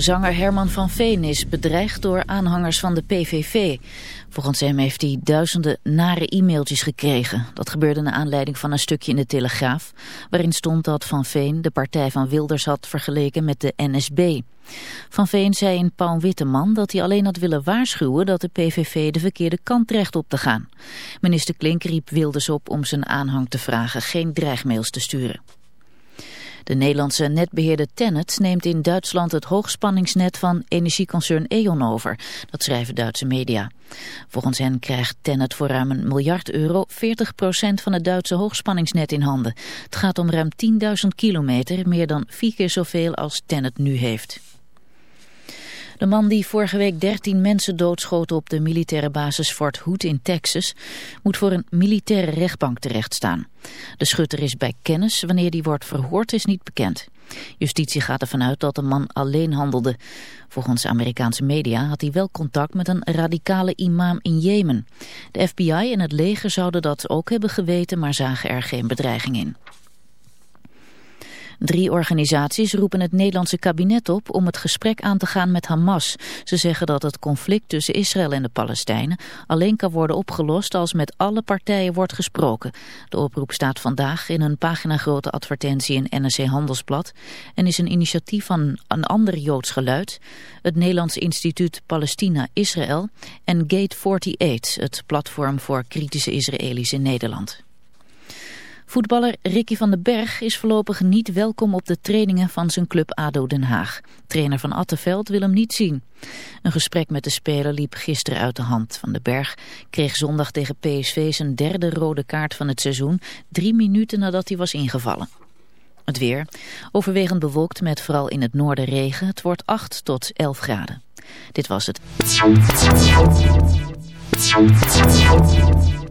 Zanger Herman van Veen is bedreigd door aanhangers van de PVV. Volgens hem heeft hij duizenden nare e-mailtjes gekregen. Dat gebeurde naar aanleiding van een stukje in de Telegraaf... waarin stond dat Van Veen de partij van Wilders had vergeleken met de NSB. Van Veen zei in Paul Witteman dat hij alleen had willen waarschuwen... dat de PVV de verkeerde kant terecht op te gaan. Minister Klink riep Wilders op om zijn aanhang te vragen geen dreigmails te sturen. De Nederlandse netbeheerder Tennet neemt in Duitsland het hoogspanningsnet van energieconcern E.ON over. Dat schrijven Duitse media. Volgens hen krijgt Tennet voor ruim een miljard euro 40% van het Duitse hoogspanningsnet in handen. Het gaat om ruim 10.000 kilometer, meer dan vier keer zoveel als Tennet nu heeft. De man die vorige week 13 mensen doodschoten op de militaire basis Fort Hood in Texas moet voor een militaire rechtbank terechtstaan. De schutter is bij kennis, wanneer die wordt verhoord is niet bekend. Justitie gaat ervan uit dat de man alleen handelde. Volgens Amerikaanse media had hij wel contact met een radicale imam in Jemen. De FBI en het leger zouden dat ook hebben geweten, maar zagen er geen bedreiging in. Drie organisaties roepen het Nederlandse kabinet op om het gesprek aan te gaan met Hamas. Ze zeggen dat het conflict tussen Israël en de Palestijnen alleen kan worden opgelost als met alle partijen wordt gesproken. De oproep staat vandaag in een paginagrote advertentie in NRC Handelsblad en is een initiatief van een ander Joods geluid, het Nederlands Instituut Palestina-Israël en Gate 48, het platform voor kritische Israëli's in Nederland. Voetballer Ricky van den Berg is voorlopig niet welkom op de trainingen van zijn club ADO Den Haag. Trainer van Attenveld wil hem niet zien. Een gesprek met de speler liep gisteren uit de hand. Van den Berg kreeg zondag tegen PSV zijn derde rode kaart van het seizoen, drie minuten nadat hij was ingevallen. Het weer. Overwegend bewolkt met vooral in het noorden regen. Het wordt 8 tot 11 graden. Dit was het.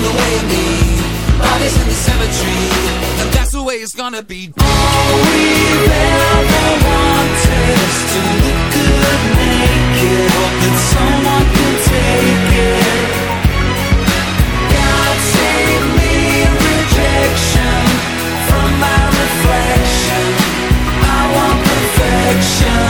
in the way of me. Bodies in the cemetery, and that's the way it's gonna be. All we've ever wanted is to look good naked. Hope that someone can take it. God save me rejection from my reflection. I want perfection.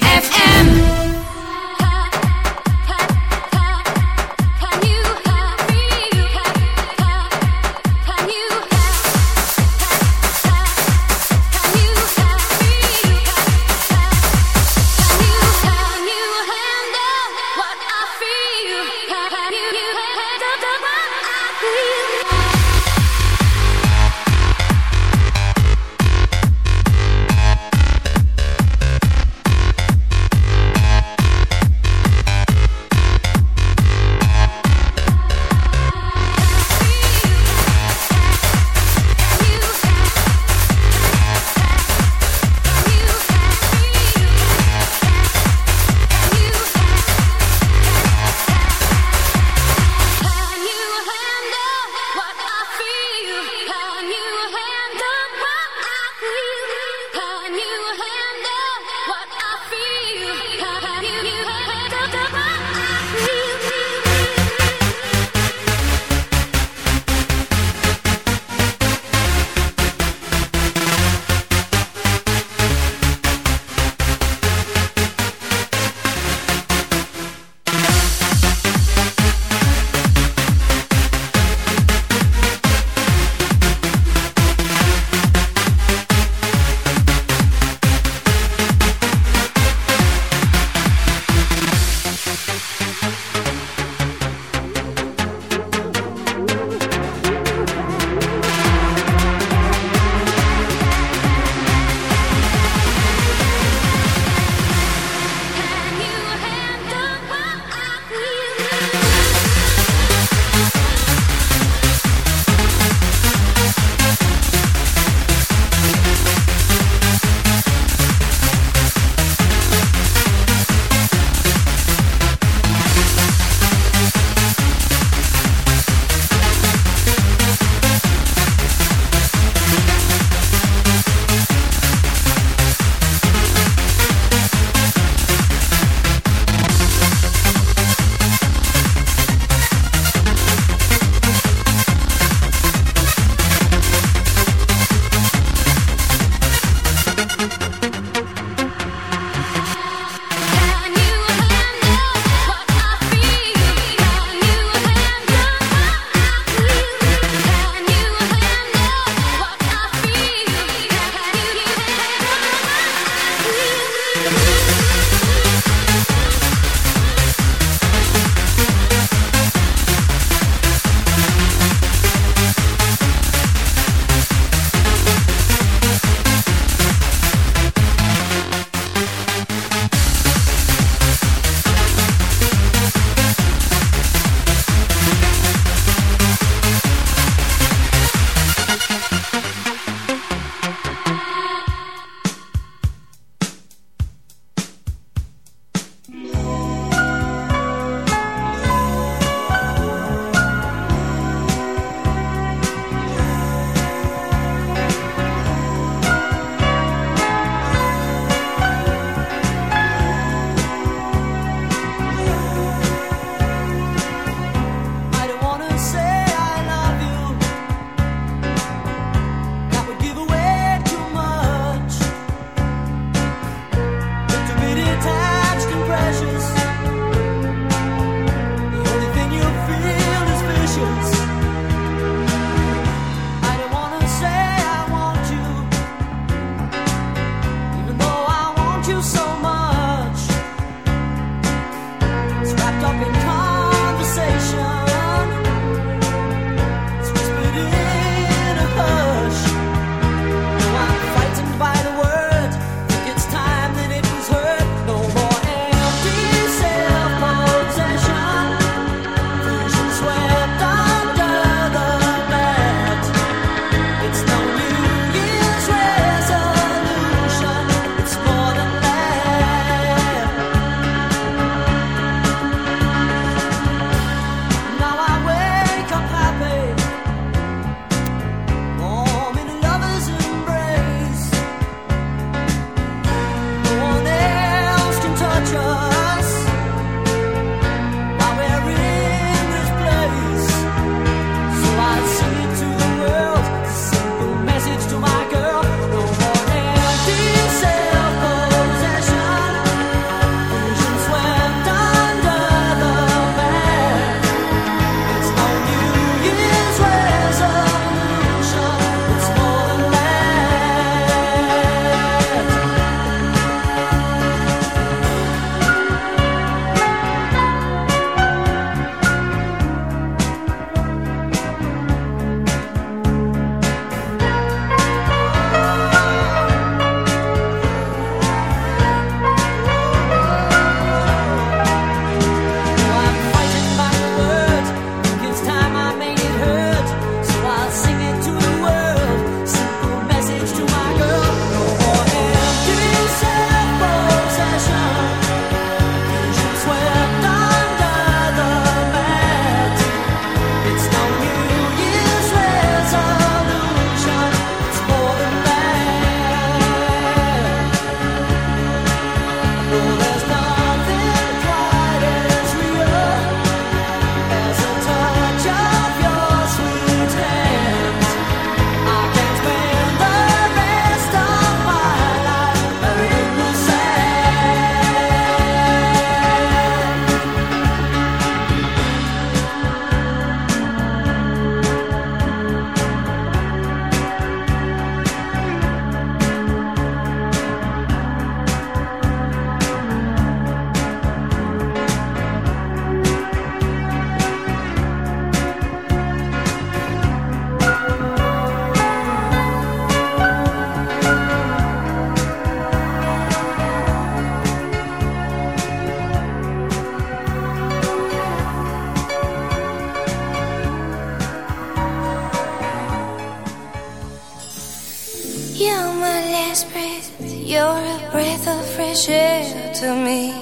share to me.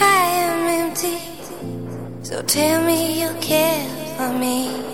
I am empty, so tell me you care for me.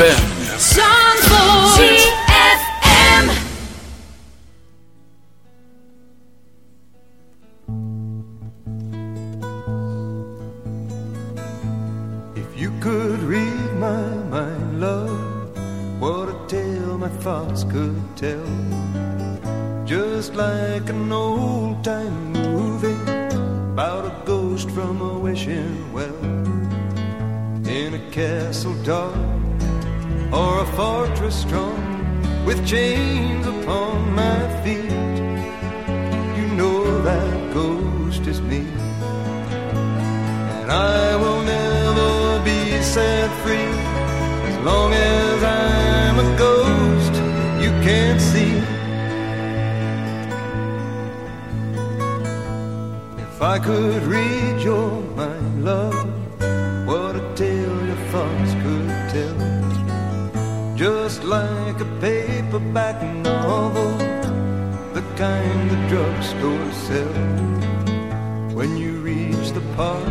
ZFM. Just like a paperback novel, the kind the drugstore sells. When you reach the part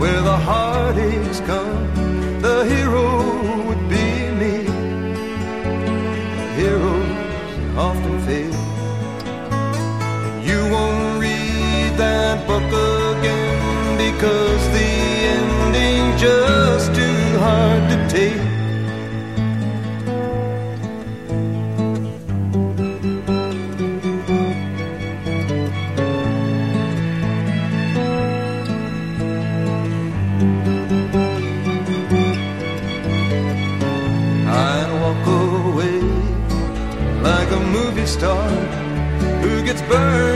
where the heartaches come, the hero would be me. Heroes often fail. You won't read that book again because the ending just hard to take. I'd walk away like a movie star who gets burned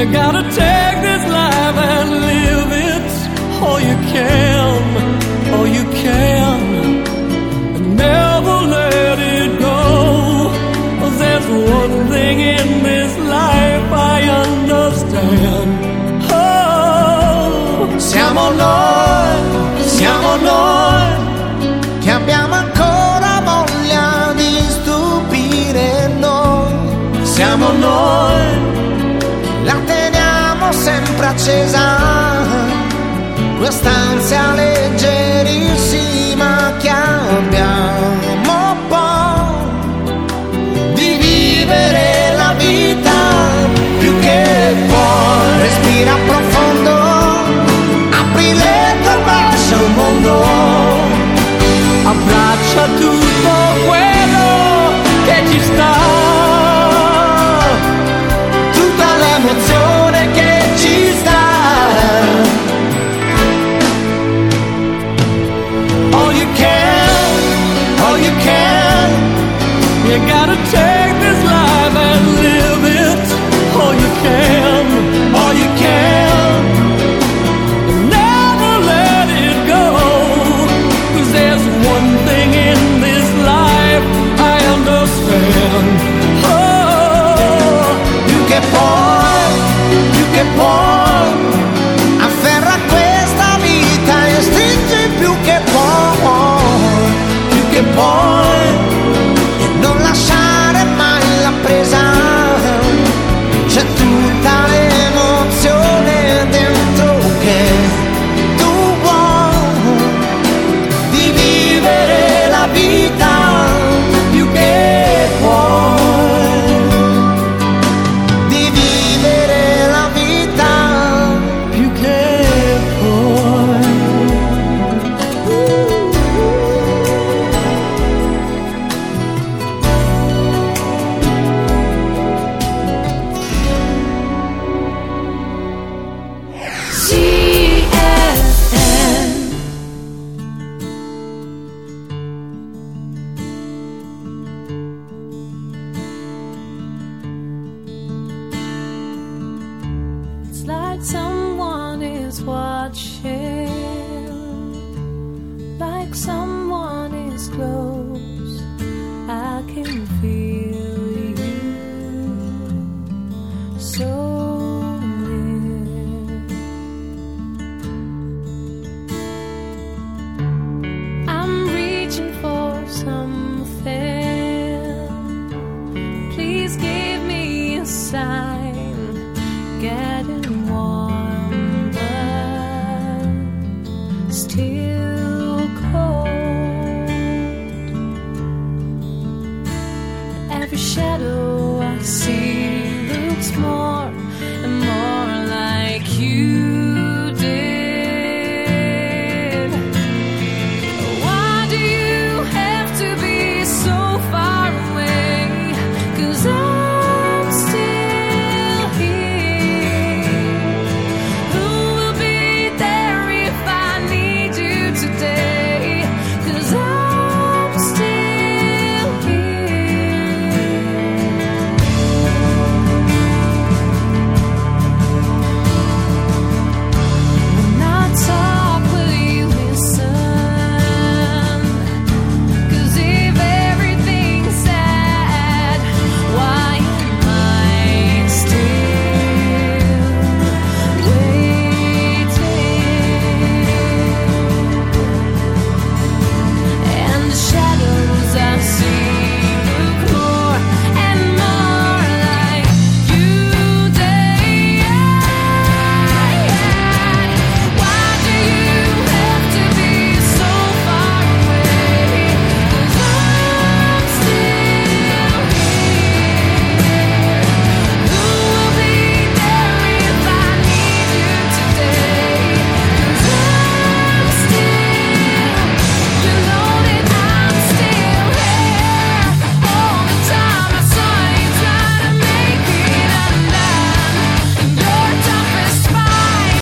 You gotta take this life and live it. All you can, all you can. And never let it go. there's one thing in this life I understand. Oh, Siamo noi, siamo noi, che abbiamo ancora voglia di stupire noi. Siamo noi, sempre accesa, quest'ansia leggerissima che abbiamo poi di vivere la vita più che puoi. Respira profondo, apri letto e bacia un mondo. abbraccia tutto quello che ci sta. Again.